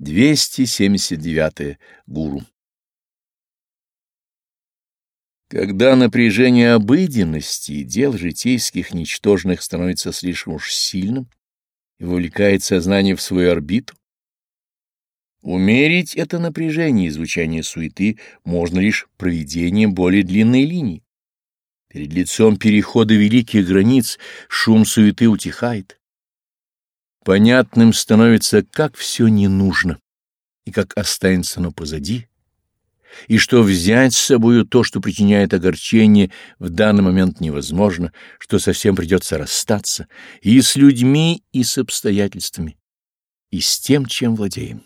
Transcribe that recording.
279. Гуру. Когда напряжение обыденности и дел житейских ничтожных становится слишком уж сильным и вовлекает сознание в свою орбиту, умерить это напряжение и звучание суеты можно лишь проведением более длинной линии. Перед лицом перехода великих границ шум суеты утихает. Понятным становится, как все не нужно, и как останется оно позади, и что взять с собою то, что причиняет огорчение, в данный момент невозможно, что совсем придется расстаться и с людьми, и с обстоятельствами, и с тем, чем владеем.